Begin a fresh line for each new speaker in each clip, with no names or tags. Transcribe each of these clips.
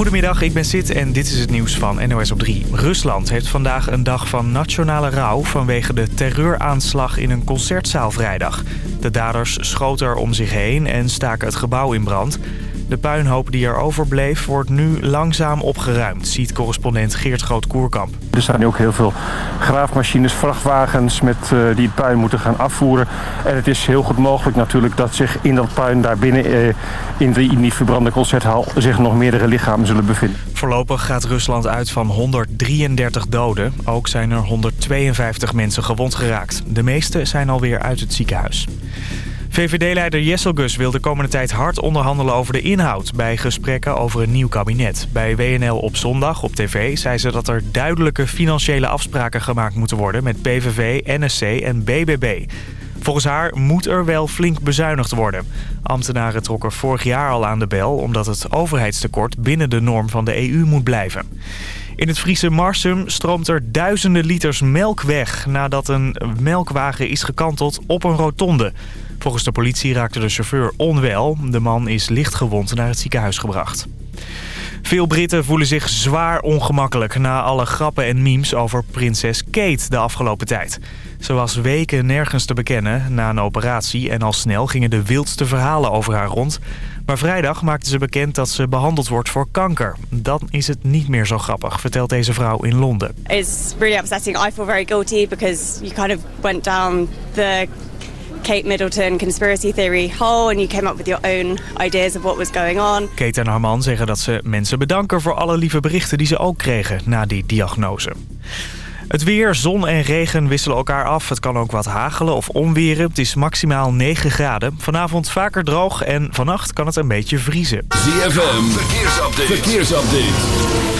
Goedemiddag, ik ben Sid en dit is het nieuws van NOS op 3. Rusland heeft vandaag een dag van nationale rouw vanwege de terreuraanslag in een concertzaal vrijdag. De daders schoten er om zich heen en staken het gebouw in brand. De puinhoop die er overbleef wordt nu langzaam opgeruimd, ziet correspondent Geert Groot-Koerkamp.
Er staan nu ook heel veel graafmachines, vrachtwagens met, uh, die het puin moeten gaan afvoeren. En het is heel goed mogelijk natuurlijk dat zich in dat puin daar binnen uh, in, die, in die verbrande concerthal zich nog meerdere lichamen zullen bevinden.
Voorlopig gaat Rusland uit van 133 doden. Ook zijn er 152 mensen gewond geraakt. De meeste zijn alweer uit het ziekenhuis. VVD-leider Jesselgus wil de komende tijd hard onderhandelen over de inhoud... bij gesprekken over een nieuw kabinet. Bij WNL op zondag op tv zei ze dat er duidelijke financiële afspraken gemaakt moeten worden... met PVV, NSC en BBB. Volgens haar moet er wel flink bezuinigd worden. Ambtenaren trokken vorig jaar al aan de bel... omdat het overheidstekort binnen de norm van de EU moet blijven. In het Friese Marsum stroomt er duizenden liters melk weg... nadat een melkwagen is gekanteld op een rotonde. Volgens de politie raakte de chauffeur onwel. De man is lichtgewond naar het ziekenhuis gebracht. Veel Britten voelen zich zwaar ongemakkelijk na alle grappen en memes over prinses Kate de afgelopen tijd. Ze was weken nergens te bekennen na een operatie en al snel gingen de wildste verhalen over haar rond. Maar vrijdag maakte ze bekend dat ze behandeld wordt voor kanker. Dan is het niet meer zo grappig, vertelt deze vrouw in Londen.
It's really upsetting. I feel very guilty because you kind of went down the Kate Middleton conspiracy theory hole and you came up with your own ideas of what was going on.
Kate en haar man zeggen dat ze mensen bedanken voor alle lieve berichten die ze ook kregen na die diagnose. Het weer, zon en regen wisselen elkaar af. Het kan ook wat hagelen of onweren. Het is maximaal 9 graden. Vanavond vaker droog en vannacht kan het een beetje vriezen.
ZFM, verkeersupdate. verkeersupdate.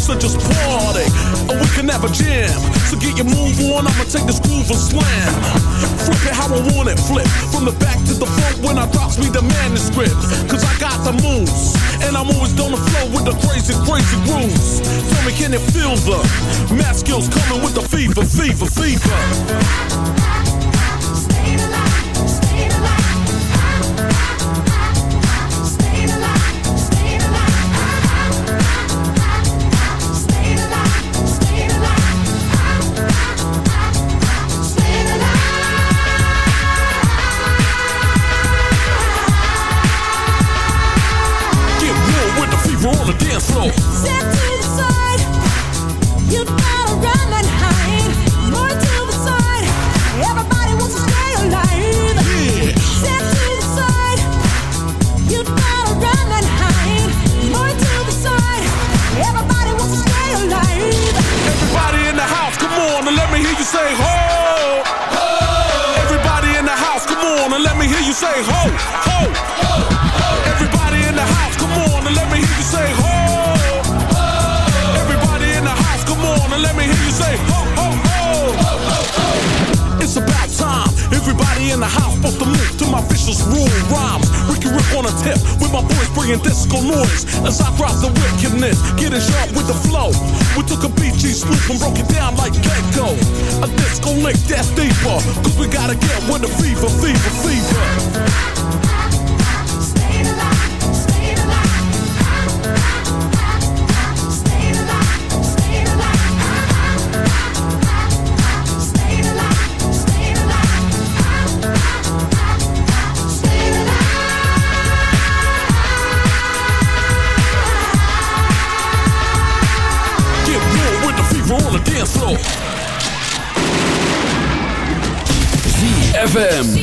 So just party. Or we can have a jam. So get your move on, I'ma take this groove and slam. Flip it how I want it, flip. From the back to the front when I drops me the manuscript. Cause I got the moves. And I'm always on the flow with the crazy, crazy grooves. Tell me, can it feel the math skills coming with the fever, fever, fever? ZFM.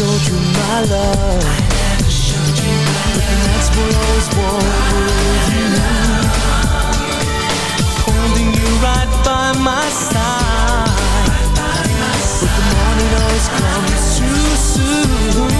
showed you my love. I never showed you my love. And that's what I was born with you. Holding you right by my side. But the morning always comes too soon.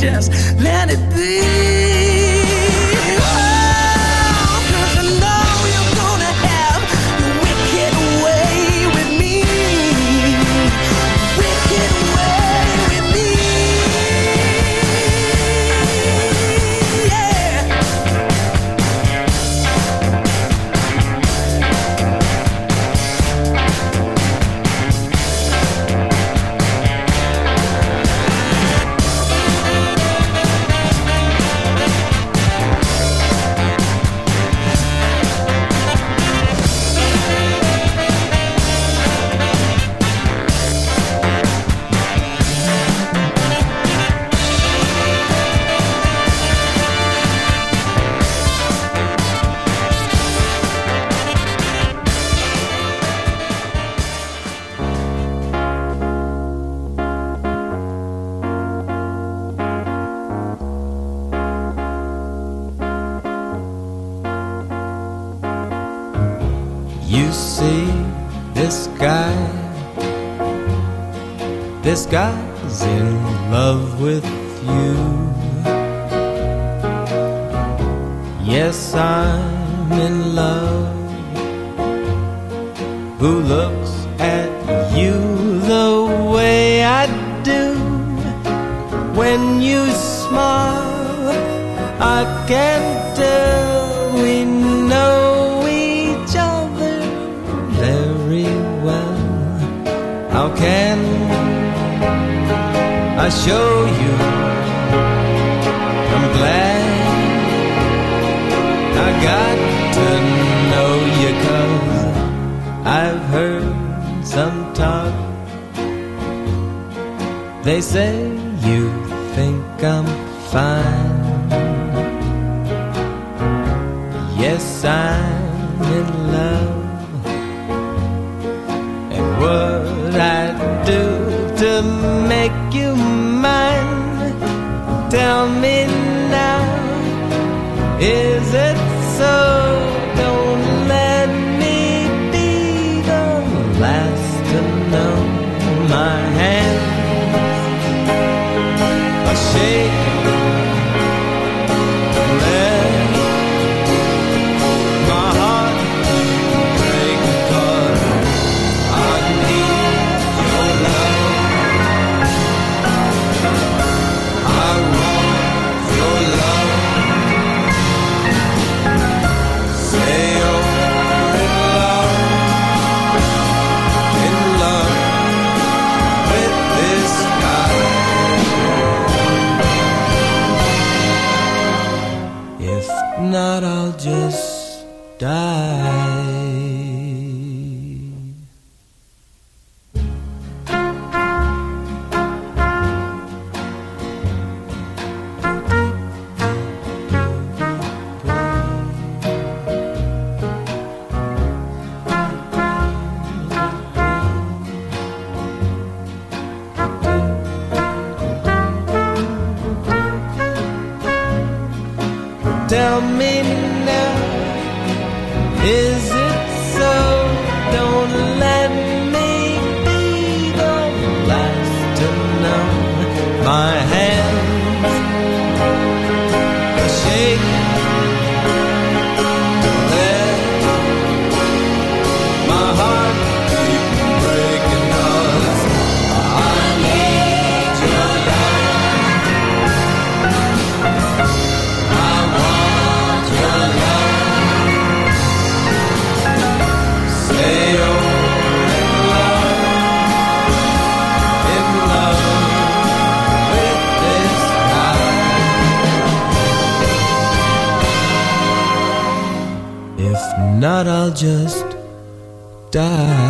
just
let it be.
they say you I'll just die.